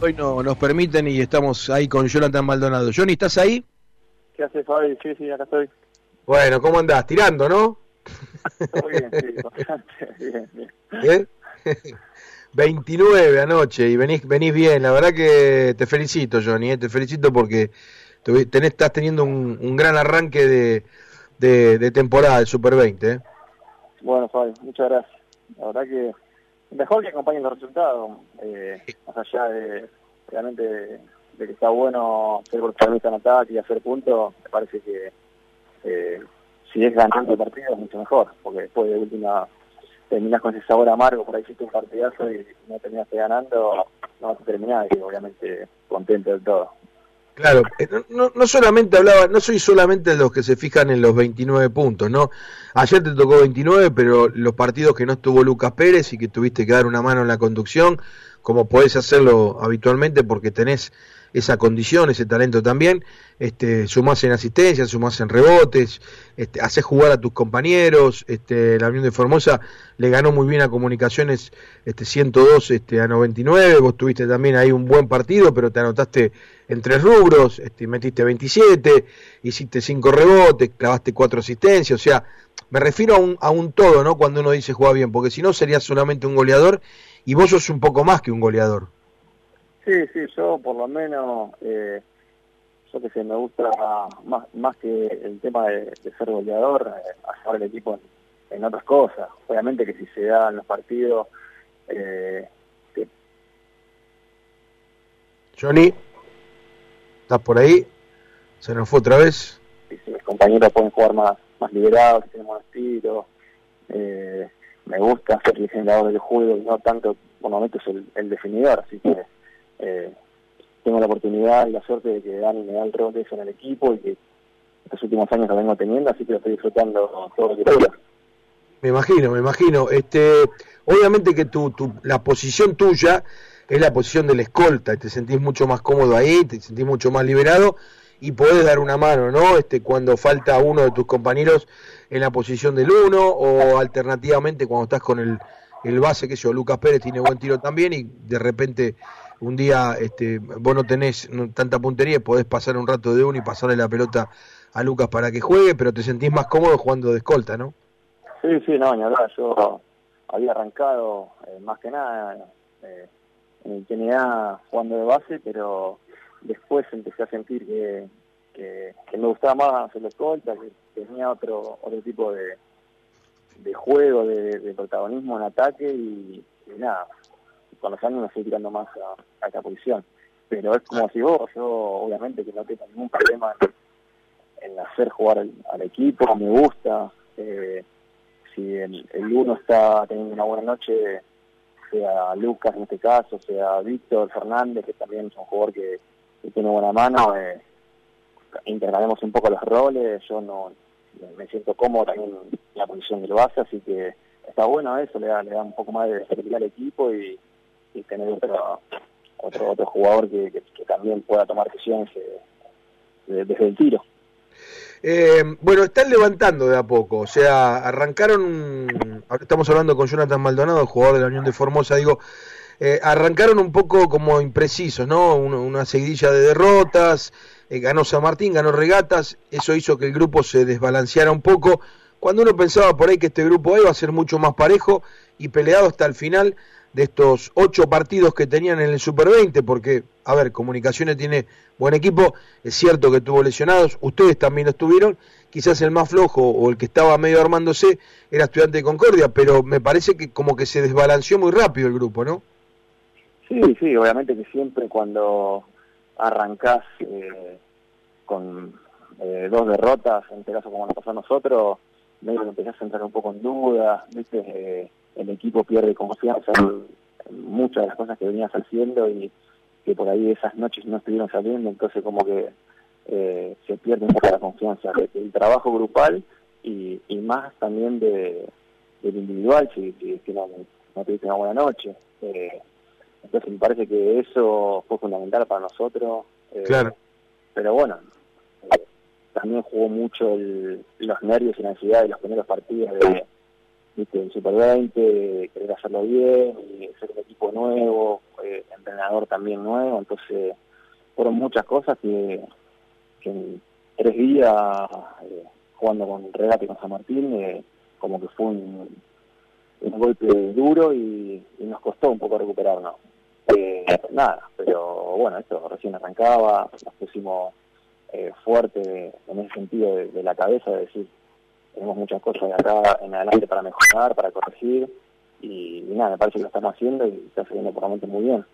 hoy no nos permiten y estamos ahí con Jonathan Maldonado. Johnny, ¿estás ahí? ¿Qué hace Fabi? Sí, sí, acá estoy. Bueno, ¿cómo andás? Tirando, ¿no? Muy bien, sí, bastante bien, bien. ¿Eh? 29 anoche y venís, venís bien. La verdad que te felicito, Johnny. ¿eh? Te felicito porque tenés, estás teniendo un, un gran arranque de, de, de temporada del Super 20. ¿eh? Bueno, Fabi, muchas gracias. La verdad que mejor que acompañen los resultados, eh, más allá de realmente de, de que está bueno ser protagonista en ataque y hacer puntos, me parece que eh, si es ganando el partido es mucho mejor, porque después de última terminas con ese sabor amargo, por ahí hiciste un partidazo y no terminaste ganando, no vas a terminar y obviamente contento del todo. Claro, eh, no- no, solamente hablaba, no soy solamente de los que se fijan en los 29 puntos, ¿no? Ayer te tocó 29, pero los partidos que no estuvo Lucas Pérez y que tuviste que dar una mano en la conducción, como podés hacerlo habitualmente porque tenés esa condición, ese talento también, este, sumás en asistencia, sumás en rebotes, este, haces jugar a tus compañeros, este, la Unión de Formosa le ganó muy bien a Comunicaciones este, 102 este, a 99, vos tuviste también ahí un buen partido, pero te anotaste en tres rubros, este, metiste 27, hiciste cinco rebotes, clavaste cuatro asistencias, o sea, me refiero a un, a un todo, ¿no? Cuando uno dice juega bien, porque si no serías solamente un goleador y vos sos un poco más que un goleador. Sí, sí, yo por lo menos, eh, yo que sé, me gusta más, más que el tema de, de ser goleador, eh, ayudar al equipo en, en otras cosas. Obviamente que si se dan los partidos, eh, que Johnny, ¿estás por ahí? Se nos fue otra vez. si mis compañeros pueden jugar más, más liberados, buenos tiros, eh, me gusta ser el generador del juego y no tanto por momentos el, el definidor, así que eh, tengo la oportunidad y la suerte de que Dani me da el rol en el equipo y que estos últimos años lo vengo teniendo, así que lo estoy disfrutando todo que. Me imagino, me imagino. Este, obviamente que tu, tu, la posición tuya es la posición del escolta, te sentís mucho más cómodo ahí, te sentís mucho más liberado y podés dar una mano, ¿no? Este, cuando falta uno de tus compañeros en la posición del uno o alternativamente cuando estás con el, el base, que yo, Lucas Pérez tiene buen tiro también y de repente un día este, vos no tenés no- tanta puntería, podés pasar un rato de uno y pasarle la pelota a Lucas para que juegue, pero te sentís más cómodo jugando de escolta, ¿no? Sí, sí, no, hablar. Yo había arrancado eh, más que nada eh, en TNA jugando de base, pero después empecé a sentir que, que, me gustaba más el escolta, que tenía otro otro tipo de, de juego, de, protagonismo en ataque y nada, con los años me fui tirando más a, a esta posición. Pero es como si vos, yo obviamente que no tengo ningún problema en, hacer jugar al, equipo, me gusta. Eh, si el, uno está teniendo una buena noche, sea Lucas en este caso, sea Víctor Fernández, que también es un jugador que, tiene buena mano, eh, un poco los roles, yo no me siento cómodo también en la posición del base, así que está bueno eso, le da, le da un poco más de estabilidad al equipo y, y tener otro, otro otro jugador que, también pueda tomar decisiones eh, de- desde el tiro. Eh, bueno, están levantando de a poco, o sea, arrancaron, estamos hablando con Jonathan Maldonado, jugador de la Unión de Formosa, digo, eh, arrancaron un poco como imprecisos, ¿no? Una, una seguidilla de derrotas, ganó San Martín, ganó Regatas, eso hizo que el grupo se desbalanceara un poco, cuando uno pensaba por ahí que este grupo iba a ser mucho más parejo y peleado hasta el final de estos ocho partidos que tenían en el Super 20, porque, a ver, Comunicaciones tiene buen equipo, es cierto que tuvo lesionados, ustedes también lo estuvieron, quizás el más flojo o el que estaba medio armándose era Estudiante de Concordia, pero me parece que como que se desbalanceó muy rápido el grupo, ¿no? Sí, sí, obviamente que siempre cuando arrancás eh, con eh, dos derrotas, en este caso como nos pasó a nosotros, medio que empezás a entrar un poco en duda, ¿viste? Eh, el equipo pierde confianza en, muchas de las cosas que venías haciendo y que por ahí esas noches no estuvieron saliendo, entonces como que eh, se pierde un poco la confianza de- del trabajo grupal y, y más también de, del individual, si, no, no tuviste una buena noche. Eh, entonces me parece que eso fue fundamental para nosotros. eh, Claro. Pero bueno, eh, también jugó mucho el- los nervios y la ansiedad de los primeros partidos de, ¿viste? el Super 20, querer hacerlo bien, y ser un equipo nuevo, eh, entrenador también nuevo, entonces fueron muchas cosas que, en tres días eh, jugando con Regate con San Martín, eh, como que fue un, golpe duro y, nos costó un poco recuperarnos. Eh, nada, pero bueno, esto recién arrancaba, nos pusimos eh, fuerte en ese sentido de, la cabeza, de decir, tenemos muchas cosas de acá en adelante para mejorar, para corregir, y, nada, me parece que lo estamos haciendo y está saliendo por momentos muy bien.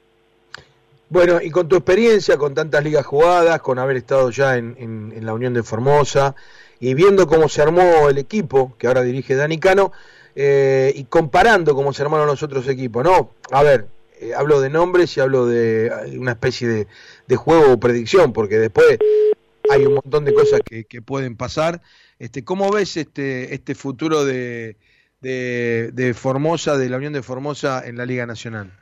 Bueno, y con tu experiencia, con tantas ligas jugadas, con haber estado ya en, en la Unión de Formosa, y viendo cómo se armó el equipo que ahora dirige Dani Cano, eh, y comparando cómo se armaron los otros equipos, ¿no? A ver, eh, hablo de nombres y hablo de una especie de, juego o predicción, porque después hay un montón de cosas que, pueden pasar. Este, ¿Cómo ves este, este futuro de, de, Formosa, de la Unión de Formosa en la Liga Nacional?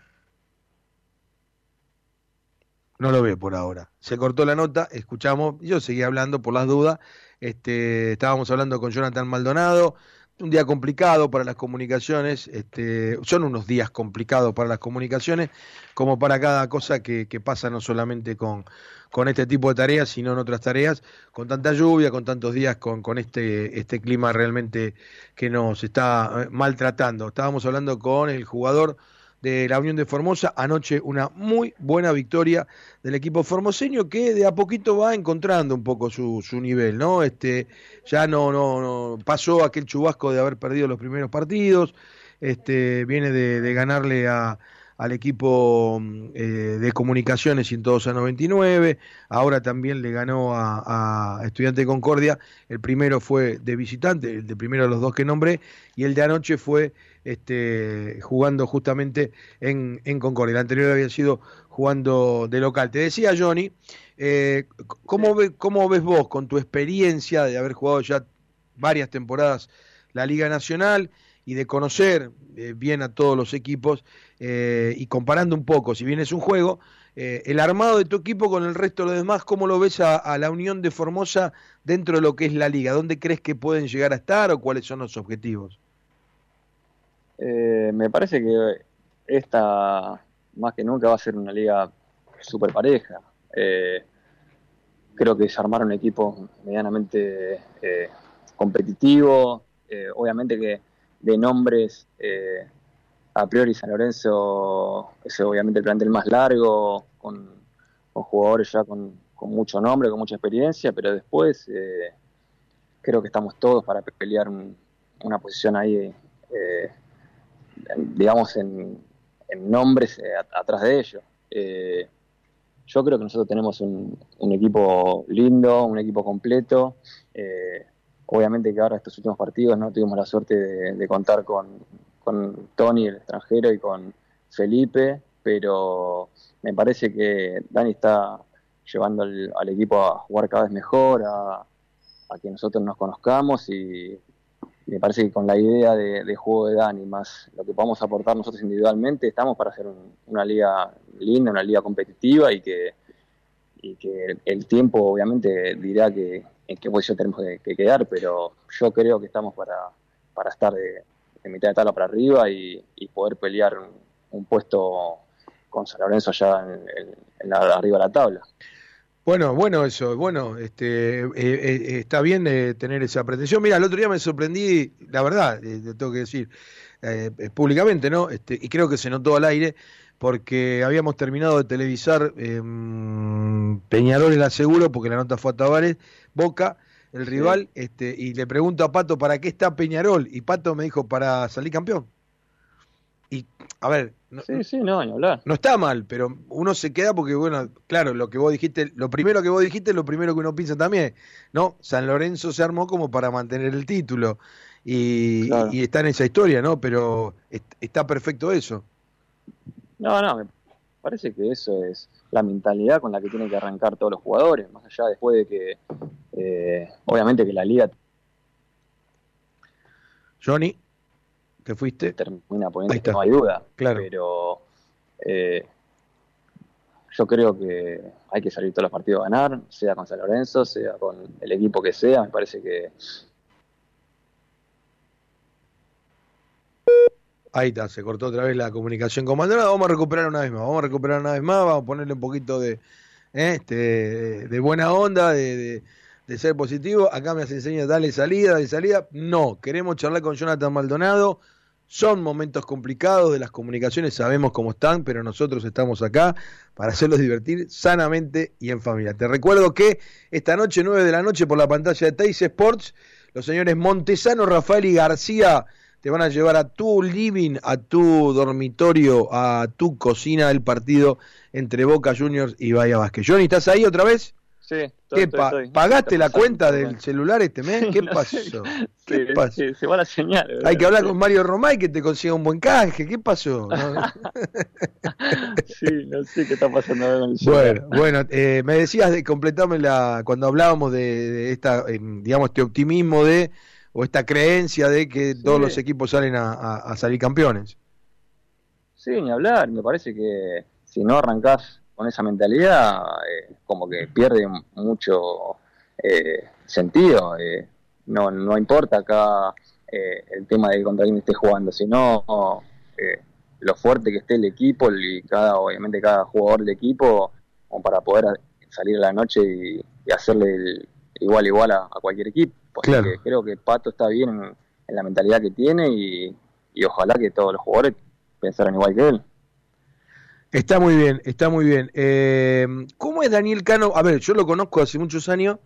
No lo veo por ahora. Se cortó la nota, escuchamos, yo seguí hablando por las dudas. Este, estábamos hablando con Jonathan Maldonado, un día complicado para las comunicaciones, este, son unos días complicados para las comunicaciones, como para cada cosa que, pasa no solamente con, con este tipo de tareas, sino en otras tareas, con tanta lluvia, con tantos días, con, con este, este clima realmente que nos está eh, maltratando. Estábamos hablando con el jugador de la Unión de Formosa. Anoche una muy buena victoria del equipo formoseño que de a poquito va encontrando un poco su, su nivel, ¿no? Este, ya no, no, no pasó aquel chubasco de haber perdido los primeros partidos, este, viene de, ganarle a, al equipo eh, de comunicaciones 102 a 99, ahora también le ganó a, a Estudiante de Concordia, el primero fue de visitante, el de primero de los dos que nombré, y el de anoche fue este, jugando justamente en, en Concordia. El anterior había sido jugando de local. Te decía, Johnny, eh, ¿cómo, ¿cómo ves vos con tu experiencia de haber jugado ya varias temporadas la Liga Nacional y de conocer eh, bien a todos los equipos eh, y comparando un poco, si bien es un juego, el armado de tu equipo con el resto de los demás, ¿cómo lo ves a, la unión de Formosa dentro de lo que es la liga? ¿Dónde crees que pueden llegar a estar o cuáles son los objetivos? Eh, me parece que esta, más que nunca, va a ser una liga súper pareja. Eh, creo que se armaron un equipo medianamente eh, competitivo. obviamente que de nombres, a priori San Lorenzo es obviamente el plantel más largo, con, jugadores ya con, mucho nombre, con mucha experiencia, pero después creo que estamos todos para pelear una posición ahí digamos, en, nombres eh, atrás de ellos. Eh, yo creo que nosotros tenemos un, equipo lindo, un equipo completo. Eh, obviamente que ahora estos últimos partidos no tuvimos la suerte de, contar con, Tony, el extranjero, y con Felipe, pero me parece que Dani está llevando al, equipo a jugar cada vez mejor, a, que nosotros nos conozcamos y, me parece que con la idea de, juego de Dani, más lo que podamos aportar nosotros individualmente, estamos para hacer una liga linda, una liga competitiva y que, y que el, tiempo obviamente dirá que en qué posición tenemos que, quedar, pero yo creo que estamos para, para estar de, mitad de tabla para arriba y, poder pelear un, puesto con San Lorenzo allá en, la, arriba de la tabla. Bueno, bueno eso, bueno, este, eh, eh, está bien eh, tener esa pretensión. Mira, el otro día me sorprendí, la verdad, te tengo que decir públicamente, ¿no? Este, y creo que se notó al aire, porque habíamos terminado de televisar em, Peñarol el aseguro, porque la nota fue a Tavares, Boca, el rival, este, y le pregunto a Pato, ¿para qué está Peñarol? Y Pato me dijo, para salir campeón. Y, a ver, no, sí, sí, no, hablar. no está mal, pero uno se queda porque, bueno, claro, lo que vos dijiste, lo primero que vos dijiste es lo primero que uno piensa también, ¿no? San Lorenzo se armó como para mantener el título y, está en esa historia, ¿no? Pero está perfecto eso. No, no, me parece que eso es la mentalidad con la que tienen que arrancar todos los jugadores, más allá después de que, eh, obviamente que la liga... Johnny fuiste. Termina poniendo, no hay duda. Claro. Pero eh, yo creo que hay que salir todos los partidos a ganar, sea con San Lorenzo, sea con el equipo que sea. Me parece que Ahí está, se cortó otra vez la comunicación con Maldonado. Vamos a recuperar una vez más, vamos a recuperar una vez más, vamos a ponerle un poquito de, ¿eh? este, de buena onda, de, de, ser positivo. Acá me hace enseña, dale salida, dale salida. No, queremos charlar con Jonathan Maldonado. Son momentos complicados de las comunicaciones, sabemos cómo están, pero nosotros estamos acá para hacerlos divertir sanamente y en familia. Te recuerdo que esta noche, 9 de la noche, por la pantalla de Teis Sports, los señores Montesano, Rafael y García te van a llevar a tu living, a tu dormitorio, a tu cocina el partido entre Boca Juniors y Bahía Vázquez. Johnny, ¿estás ahí otra vez? Sí, estoy, ¿Pagaste la cuenta del celular este mes? ¿Qué pasó? ¿Qué pasó? se va la señal. Hay que hablar con Mario Romay que te consiga un buen canje. ¿Qué pasó? sí, no sé qué está pasando con el Bueno, bueno eh, me decías de completarme la, cuando hablábamos de, esta, digamos, este optimismo de o esta creencia de que todos los equipos salen a, salir campeones. Sí, ni hablar, me parece que si no arrancás con esa mentalidad, eh, como que pierde mucho eh, sentido. Eh, no, no importa acá el tema de contra quién esté jugando, sino lo fuerte que esté el equipo y cada, obviamente cada jugador del equipo, como para poder salir a la noche y, hacerle igual igual a cualquier equipo creo que Pato está bien en, la mentalidad que tiene y, ojalá que todos los jugadores pensaran igual que él. Está muy bien, está muy bien. Eh, ¿Cómo es Daniel Cano? A ver, yo lo conozco hace muchos años,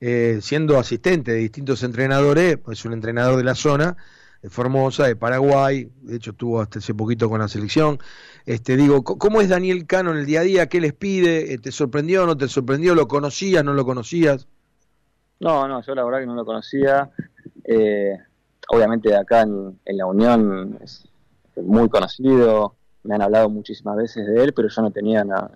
eh, siendo asistente de distintos entrenadores, es un entrenador de la zona, de Formosa, de Paraguay, de hecho estuvo hasta hace poquito con la selección. Este, digo, ¿cómo es Daniel Cano en el día a día? ¿Qué les pide? ¿Te sorprendió o no te sorprendió? ¿Lo conocías, no lo conocías? No, no, yo la verdad que no lo conocía. Eh, obviamente acá en, la Unión es muy conocido, me han hablado muchísimas veces de él, pero yo no tenía la,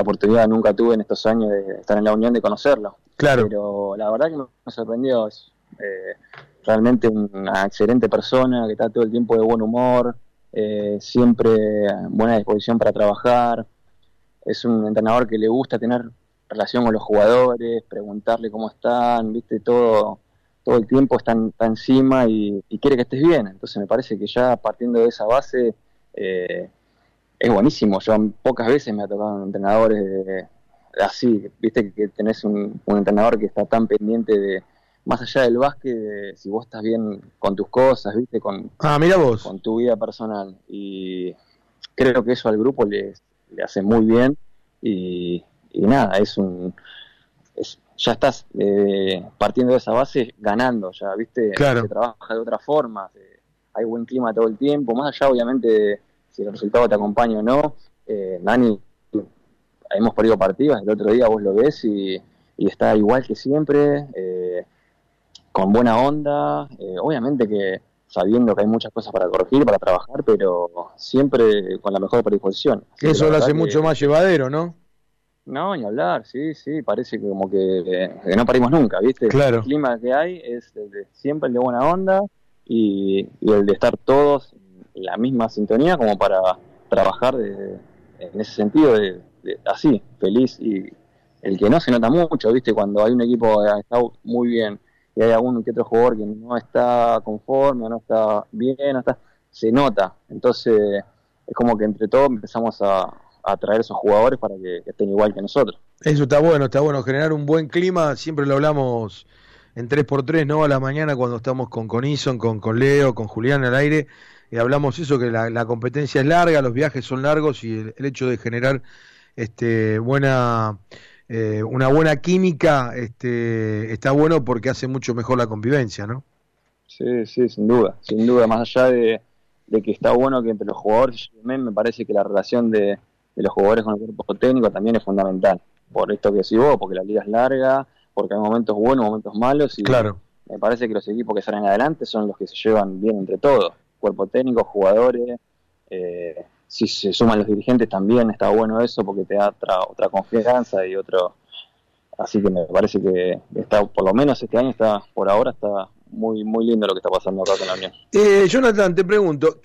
oportunidad, nunca tuve en estos años de estar en la Unión de conocerlo. Claro. Pero la verdad que me, sorprendió, es eh, realmente una excelente persona que está todo el tiempo de buen humor, eh, siempre buena disposición para trabajar. Es un entrenador que le gusta tener relación con los jugadores, preguntarle cómo están, viste, todo, todo el tiempo está, encima y, quiere que estés bien. Entonces me parece que ya partiendo de esa base eh, es buenísimo. Yo pocas veces me ha tocado entrenadores así, viste, que tenés un, entrenador que está tan pendiente de, más allá del básquet, si vos estás bien con tus cosas, viste, con, ah, mira vos. con tu vida personal. Y creo que eso al grupo le, le hace muy bien y, y nada, es un... ya estás eh, partiendo de esa base ganando, ya, ¿viste? Claro. Se trabaja de otra forma, hay buen clima todo el tiempo, más allá obviamente de si el resultado te acompaña o no. Eh, Dani, hemos perdido partidas, el otro día vos lo ves y, está igual que siempre, eh, con buena onda, eh, obviamente que sabiendo que hay muchas cosas para corregir, para trabajar, pero siempre con la mejor predisposición. Eso lo hace mucho más llevadero, ¿no? No, ni hablar, sí, sí, parece que como que, no parimos nunca, ¿viste? Claro. El clima que hay es siempre el de buena onda y, el de estar todos en la misma sintonía como para trabajar en ese sentido, de, así, feliz y el que no se nota mucho, ¿viste? Cuando hay un equipo que está muy bien y hay algún que otro jugador que no está conforme, no está bien, no está, se nota. Entonces es como que entre todos empezamos a, a traer esos jugadores para que, estén igual que nosotros. Eso está bueno, está bueno, generar un buen clima, siempre lo hablamos en 3x3, ¿no? A la mañana cuando estamos con Conison, con, con Leo, con Julián al aire, y hablamos eso, que la, competencia es larga, los viajes son largos y el, hecho de generar este buena eh, una buena química este está bueno porque hace mucho mejor la convivencia, ¿no? Sí, sí, sin duda, sin duda, más allá de, de que está bueno que entre los jugadores, me parece que la relación de, de los jugadores con el cuerpo técnico también es fundamental. Por esto que decís vos, porque la liga es larga, porque hay momentos buenos, momentos malos. Y claro. Me parece que los equipos que salen adelante son los que se llevan bien entre todos. Cuerpo técnico, jugadores. Eh, si se suman los dirigentes también está bueno eso porque te da otra, otra confianza y otro. Así que me parece que está, por lo menos este año está, por ahora está muy muy lindo lo que está pasando acá con la Unión. Eh, Jonathan, te pregunto,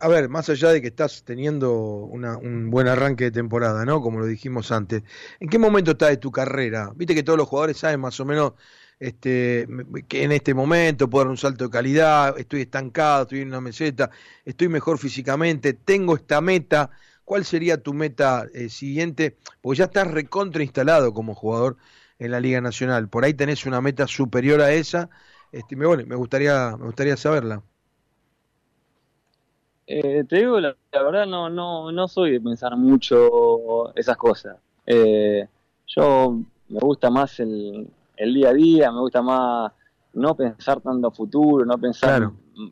a ver, más allá de que estás teniendo un buen arranque de temporada, ¿no? Como lo dijimos antes, ¿en qué momento estás de tu carrera? Viste que todos los jugadores saben más o menos este, que en este momento puedo dar un salto de calidad, estoy estancado, estoy en una meseta, estoy mejor físicamente, tengo esta meta. ¿Cuál sería tu meta eh, siguiente? Porque ya estás recontra instalado como jugador en la Liga Nacional. Por ahí tenés una meta superior a esa. Este, me, me gustaría, me gustaría saberla. Eh, te digo, la, verdad no, no, no soy de pensar mucho esas cosas. Eh, yo me gusta más el, el día a día, me gusta más no pensar tanto futuro, no pensar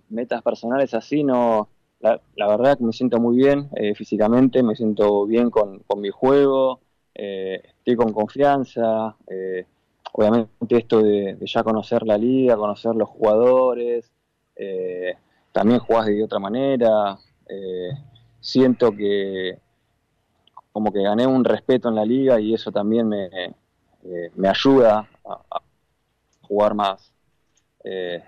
metas personales así, no. La, verdad que me siento muy bien eh, físicamente, me siento bien con, mi juego, eh, estoy con confianza. Eh, obviamente esto de, ya conocer la liga, conocer los jugadores, también jugás de otra manera. siento que como que gané un respeto en la liga y eso también me, me ayuda a, jugar más, eh,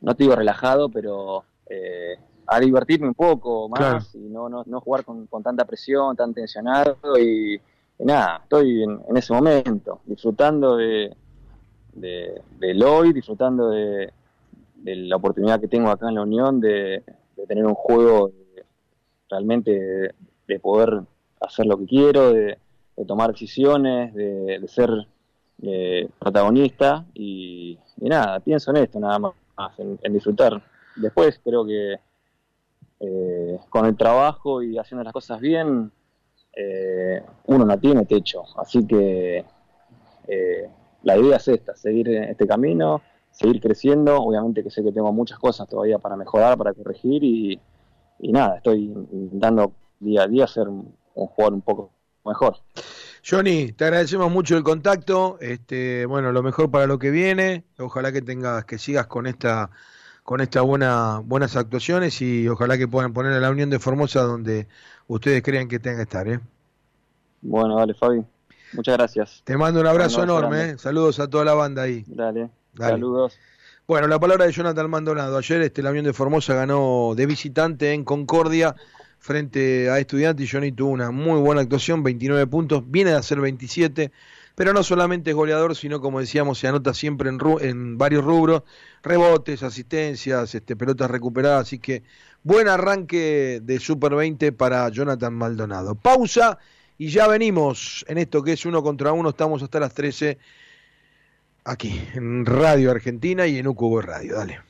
no te digo relajado, pero eh, a divertirme un poco más y no, no, no jugar con, tanta presión, tan tensionado y, nada, estoy en, ese momento, disfrutando de, del hoy, disfrutando de, la oportunidad que tengo acá en la Unión de, tener un juego realmente de, poder hacer lo que quiero, de, tomar decisiones, de, ser eh, protagonista y, nada, pienso en esto nada más, en, disfrutar. Después creo que eh, con el trabajo y haciendo las cosas bien, eh, uno no tiene techo, así que la idea es esta, seguir este camino, seguir creciendo, obviamente que sé que tengo muchas cosas todavía para mejorar, para corregir y, nada, estoy intentando día a día ser un jugador un poco mejor. Johnny, te agradecemos mucho el contacto. Este, bueno, lo mejor para lo que viene. Ojalá que tengas, que sigas con esta, con esta buena, buenas actuaciones y ojalá que puedan poner a la Unión de Formosa donde ustedes crean que tenga que estar, ¿eh? Bueno, vale, Fabi. Muchas gracias. Te mando un abrazo enorme, ¿eh? Saludos a toda la banda ahí. Dale. Saludos. Bueno, la palabra de Jonathan Maldonado. Ayer este, la Unión de Formosa ganó de visitante en Concordia frente a Estudiantes y Johnny tuvo una muy buena actuación, 29 puntos, viene de hacer 27, pero no solamente es goleador, sino como decíamos, se anota siempre en, en varios rubros, rebotes, asistencias, este, pelotas recuperadas, así que buen arranque de Super 20 para Jonathan Maldonado. Pausa y ya venimos en esto que es uno contra uno, estamos hasta las 13 aquí en Radio Argentina y en UQB Radio, dale.